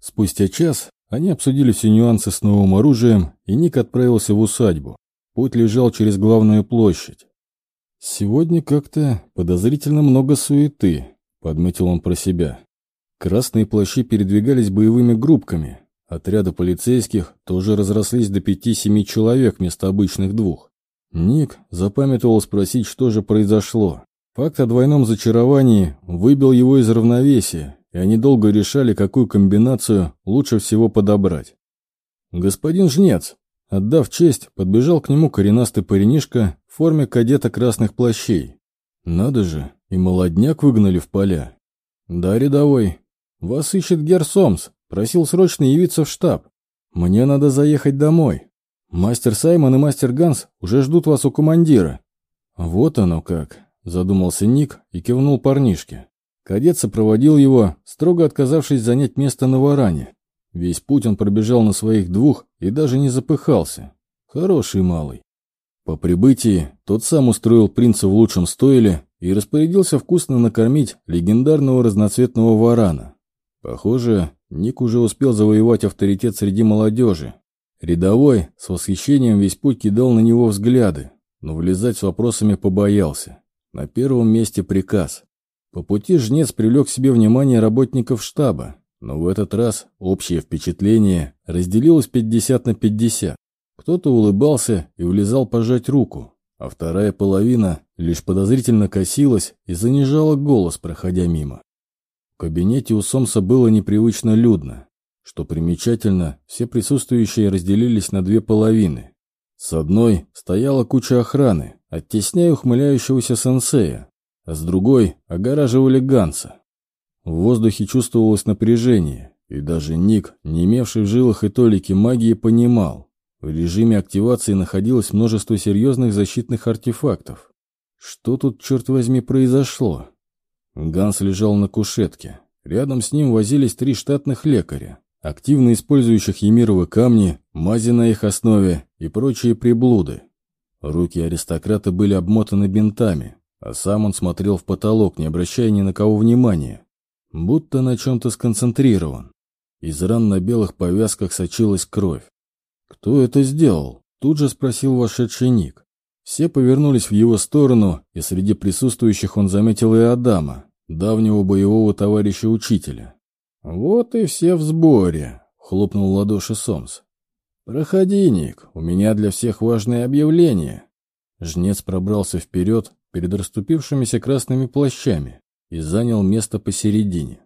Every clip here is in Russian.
Спустя час они обсудили все нюансы с новым оружием, и Ник отправился в усадьбу. Путь лежал через главную площадь. «Сегодня как-то подозрительно много суеты», — подметил он про себя. Красные плащи передвигались боевыми группками. Отряды полицейских тоже разрослись до пяти-семи человек вместо обычных двух. Ник запамятовал спросить, что же произошло. Факт о двойном зачаровании выбил его из равновесия, они долго решали, какую комбинацию лучше всего подобрать. «Господин Жнец!» Отдав честь, подбежал к нему коренастый паренишка в форме кадета красных плащей. «Надо же, и молодняк выгнали в поля». «Да, рядовой. Вас ищет Гер Сомс. Просил срочно явиться в штаб. Мне надо заехать домой. Мастер Саймон и мастер Ганс уже ждут вас у командира». «Вот оно как», — задумался Ник и кивнул парнишке. Кадет сопроводил его, строго отказавшись занять место на варане. Весь путь он пробежал на своих двух и даже не запыхался. Хороший малый. По прибытии тот сам устроил принца в лучшем стойле и распорядился вкусно накормить легендарного разноцветного варана. Похоже, Ник уже успел завоевать авторитет среди молодежи. Рядовой с восхищением весь путь кидал на него взгляды, но влезать с вопросами побоялся. На первом месте приказ. По пути жнец привлек к себе внимание работников штаба, но в этот раз общее впечатление разделилось 50 на 50. Кто-то улыбался и влезал пожать руку, а вторая половина лишь подозрительно косилась и занижала голос, проходя мимо. В кабинете у Сомса было непривычно людно. Что примечательно, все присутствующие разделились на две половины. С одной стояла куча охраны, оттесняя ухмыляющегося сенсея, а с другой огораживали Ганса. В воздухе чувствовалось напряжение, и даже Ник, не имевший в жилах и толики магии, понимал. В режиме активации находилось множество серьезных защитных артефактов. Что тут, черт возьми, произошло? Ганс лежал на кушетке. Рядом с ним возились три штатных лекаря, активно использующих емировые камни, мази на их основе и прочие приблуды. Руки аристократа были обмотаны бинтами, а сам он смотрел в потолок, не обращая ни на кого внимания будто на чем-то сконцентрирован. Из ран на белых повязках сочилась кровь. «Кто это сделал?» – тут же спросил вошедший Ник. Все повернулись в его сторону, и среди присутствующих он заметил и Адама, давнего боевого товарища-учителя. «Вот и все в сборе», — хлопнул в ладоши Сомс. «Проходи, Ник, у меня для всех важное объявление». Жнец пробрался вперед перед расступившимися красными плащами и занял место посередине.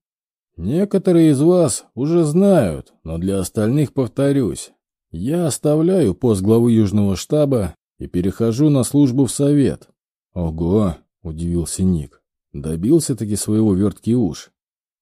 Некоторые из вас уже знают, но для остальных повторюсь. Я оставляю пост главы Южного штаба и перехожу на службу в совет. Ого, удивился Ник. Добился-таки своего верткий уж.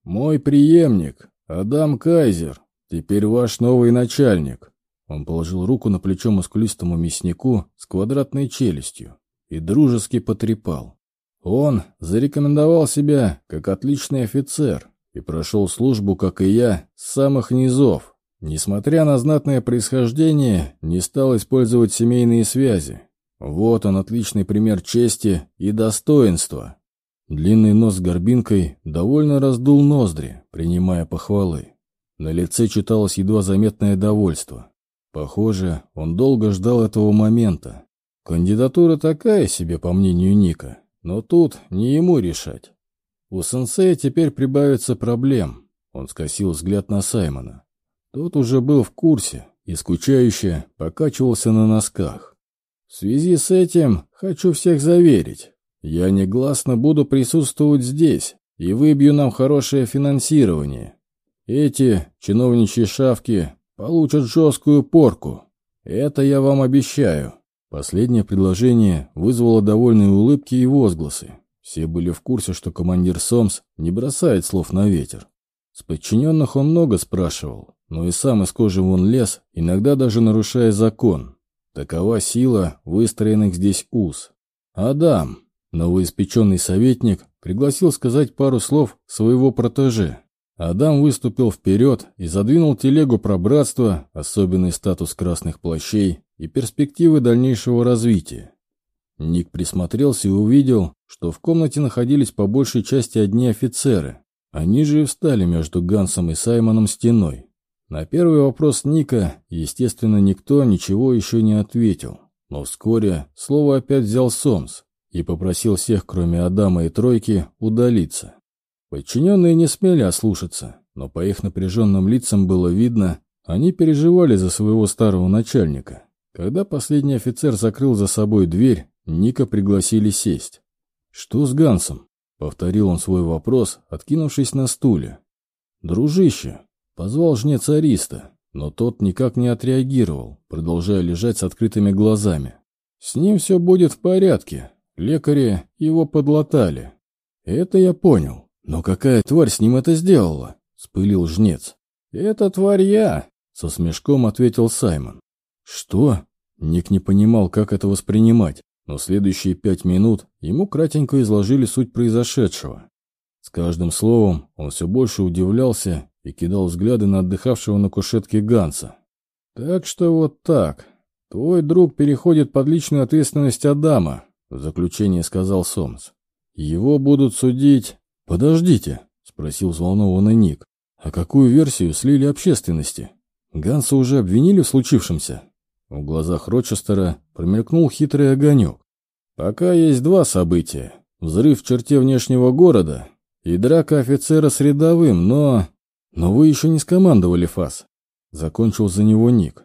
Мой преемник, Адам Кайзер, теперь ваш новый начальник. Он положил руку на плечо мускулистому мяснику с квадратной челюстью и дружески потрепал. Он зарекомендовал себя как отличный офицер и прошел службу, как и я, с самых низов. Несмотря на знатное происхождение, не стал использовать семейные связи. Вот он, отличный пример чести и достоинства. Длинный нос с горбинкой довольно раздул ноздри, принимая похвалы. На лице читалось едва заметное довольство. Похоже, он долго ждал этого момента. Кандидатура такая себе, по мнению Ника, но тут не ему решать. У сенсея теперь прибавится проблем. Он скосил взгляд на Саймона. Тот уже был в курсе и скучающе покачивался на носках. В связи с этим хочу всех заверить. Я негласно буду присутствовать здесь и выбью нам хорошее финансирование. Эти чиновничьи шавки получат жесткую порку. Это я вам обещаю. Последнее предложение вызвало довольные улыбки и возгласы. Все были в курсе, что командир Сомс не бросает слов на ветер. С подчиненных он много спрашивал, но и сам из кожи вон лез, иногда даже нарушая закон. Такова сила выстроенных здесь уз. Адам, новоиспеченный советник, пригласил сказать пару слов своего протеже. Адам выступил вперед и задвинул телегу про братство, особенный статус красных плащей и перспективы дальнейшего развития. Ник присмотрелся и увидел, что в комнате находились по большей части одни офицеры. Они же и встали между Гансом и Саймоном стеной. На первый вопрос Ника, естественно, никто ничего еще не ответил. Но вскоре слово опять взял Сомс и попросил всех, кроме Адама и Тройки, удалиться. Подчиненные не смели ослушаться, но по их напряженным лицам было видно, они переживали за своего старого начальника. Когда последний офицер закрыл за собой дверь, Ника пригласили сесть. «Что с Гансом?» — повторил он свой вопрос, откинувшись на стуле. «Дружище!» — позвал жнец Ариста, но тот никак не отреагировал, продолжая лежать с открытыми глазами. «С ним все будет в порядке. Лекари его подлатали. Это я понял. Но какая тварь с ним это сделала?» — спылил жнец. «Это тварь я!» — со смешком ответил Саймон. «Что?» Ник не понимал, как это воспринимать, но следующие пять минут ему кратенько изложили суть произошедшего. С каждым словом он все больше удивлялся и кидал взгляды на отдыхавшего на кушетке Ганса. «Так что вот так. Твой друг переходит под личную ответственность Адама», — в заключение сказал Сомс. «Его будут судить...» «Подождите», — спросил взволнованный Ник. «А какую версию слили общественности? Ганса уже обвинили в случившемся?» В глазах Рочестера промелькнул хитрый огонек. «Пока есть два события. Взрыв в черте внешнего города и драка офицера с рядовым, но... Но вы еще не скомандовали ФАС». Закончил за него Ник.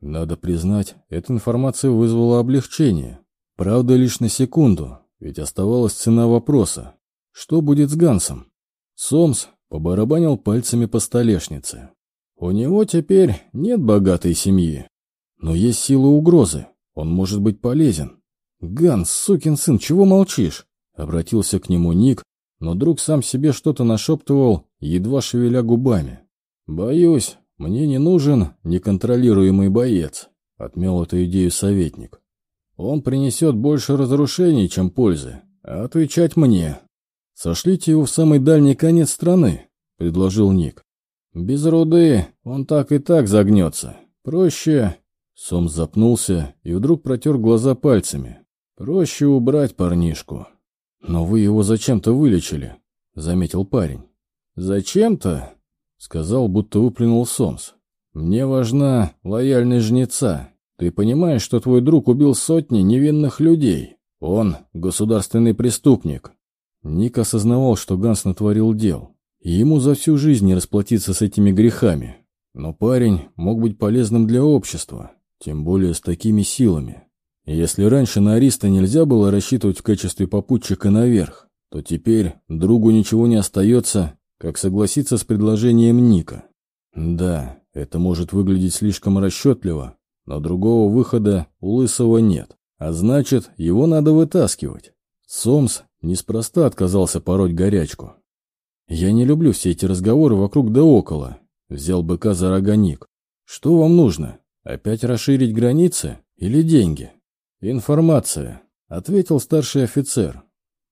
Надо признать, эта информация вызвала облегчение. Правда, лишь на секунду, ведь оставалась цена вопроса. Что будет с Гансом? Сомс побарабанил пальцами по столешнице. У него теперь нет богатой семьи. Но есть сила угрозы. Он может быть полезен. «Ганс, сукин сын, чего молчишь?» Обратился к нему Ник, но друг сам себе что-то нашептывал, едва шевеля губами. «Боюсь, мне не нужен неконтролируемый боец», — отмел эту идею советник. «Он принесет больше разрушений, чем пользы, а отвечать мне». «Сошлите его в самый дальний конец страны», — предложил Ник. «Без руды он так и так загнется. Проще Сом запнулся и вдруг протер глаза пальцами. «Проще убрать парнишку». «Но вы его зачем-то вылечили», — заметил парень. «Зачем-то?» — сказал, будто выплюнул Сомс. «Мне важна лояльность жнеца. Ты понимаешь, что твой друг убил сотни невинных людей? Он — государственный преступник». Ник осознавал, что Ганс натворил дел, и ему за всю жизнь не расплатиться с этими грехами. Но парень мог быть полезным для общества, тем более с такими силами. Если раньше на Ариста нельзя было рассчитывать в качестве попутчика наверх, то теперь другу ничего не остается, как согласиться с предложением Ника. Да, это может выглядеть слишком расчетливо, но другого выхода у Лысого нет, а значит, его надо вытаскивать. Сомс неспроста отказался пороть горячку. «Я не люблю все эти разговоры вокруг да около», — взял быка за рога Ник. «Что вам нужно?» Опять расширить границы или деньги? Информация, ответил старший офицер.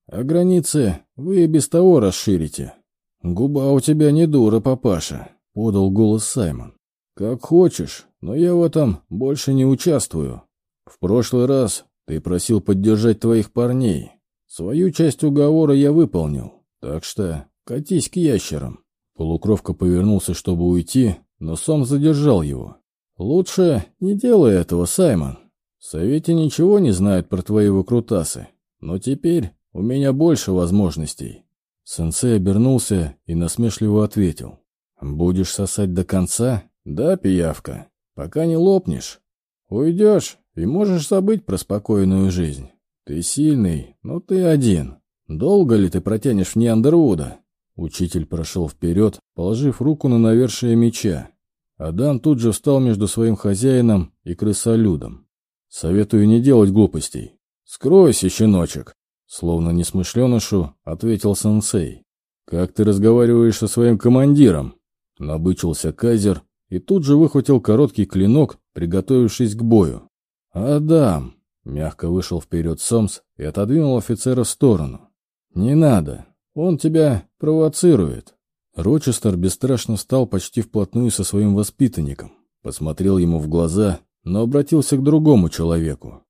А границы вы и без того расширите. Губа у тебя не дура, папаша, подал голос Саймон. Как хочешь, но я в этом больше не участвую. В прошлый раз ты просил поддержать твоих парней. Свою часть уговора я выполнил, так что катись к ящерам. Полукровка повернулся, чтобы уйти, но сам задержал его. «Лучше не делай этого, Саймон. В Совете ничего не знают про твои выкрутасы, но теперь у меня больше возможностей». Сенсей обернулся и насмешливо ответил. «Будешь сосать до конца? Да, пиявка. Пока не лопнешь. Уйдешь и можешь забыть про спокойную жизнь. Ты сильный, но ты один. Долго ли ты протянешь в Неандервуда?» Учитель прошел вперед, положив руку на навершие меча. Адам тут же встал между своим хозяином и крысолюдом. «Советую не делать глупостей. Скройся, щеночек!» Словно несмышленышу, ответил сенсей. «Как ты разговариваешь со своим командиром?» Набычился Кайзер и тут же выхватил короткий клинок, приготовившись к бою. «Адам!» — мягко вышел вперед Сомс и отодвинул офицера в сторону. «Не надо, он тебя провоцирует». Рочестер бесстрашно стал почти вплотную со своим воспитанником, посмотрел ему в глаза, но обратился к другому человеку.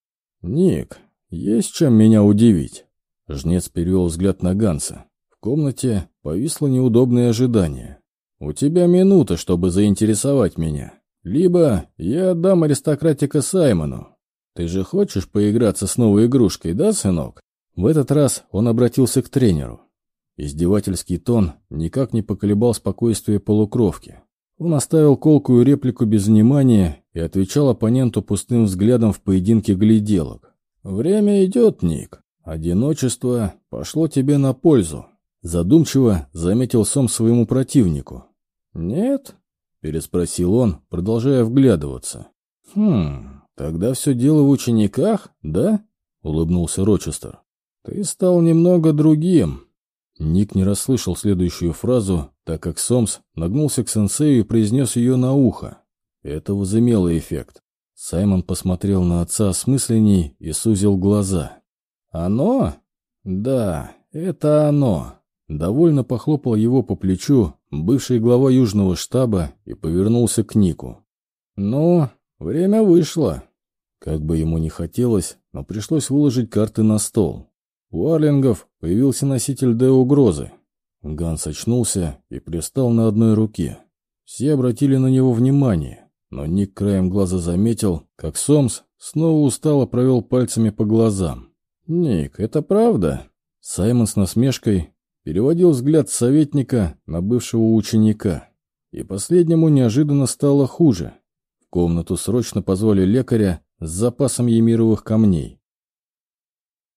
«Ник, есть чем меня удивить?» Жнец перевел взгляд на Ганса. В комнате повисло неудобное ожидание. «У тебя минута, чтобы заинтересовать меня. Либо я отдам аристократика Саймону. Ты же хочешь поиграться с новой игрушкой, да, сынок?» В этот раз он обратился к тренеру. Издевательский тон никак не поколебал спокойствие полукровки. Он оставил колкую реплику без внимания и отвечал оппоненту пустым взглядом в поединке гляделок. «Время идет, Ник. Одиночество пошло тебе на пользу», — задумчиво заметил Сом своему противнику. «Нет?» — переспросил он, продолжая вглядываться. «Хм, тогда все дело в учениках, да?» — улыбнулся Рочестер. «Ты стал немного другим». Ник не расслышал следующую фразу, так как Сомс нагнулся к сенсею и произнес ее на ухо. Это возымело эффект. Саймон посмотрел на отца осмысленней и сузил глаза. «Оно? Да, это оно!» Довольно похлопал его по плечу бывший глава Южного штаба и повернулся к Нику. «Ну, время вышло». Как бы ему ни хотелось, но пришлось выложить карты на стол. У Арлингов появился носитель Д-угрозы. Ганс очнулся и пристал на одной руке. Все обратили на него внимание, но Ник краем глаза заметил, как Сомс снова устало провел пальцами по глазам. «Ник, это правда?» Саймон с насмешкой переводил взгляд советника на бывшего ученика. И последнему неожиданно стало хуже. В комнату срочно позвали лекаря с запасом емировых камней.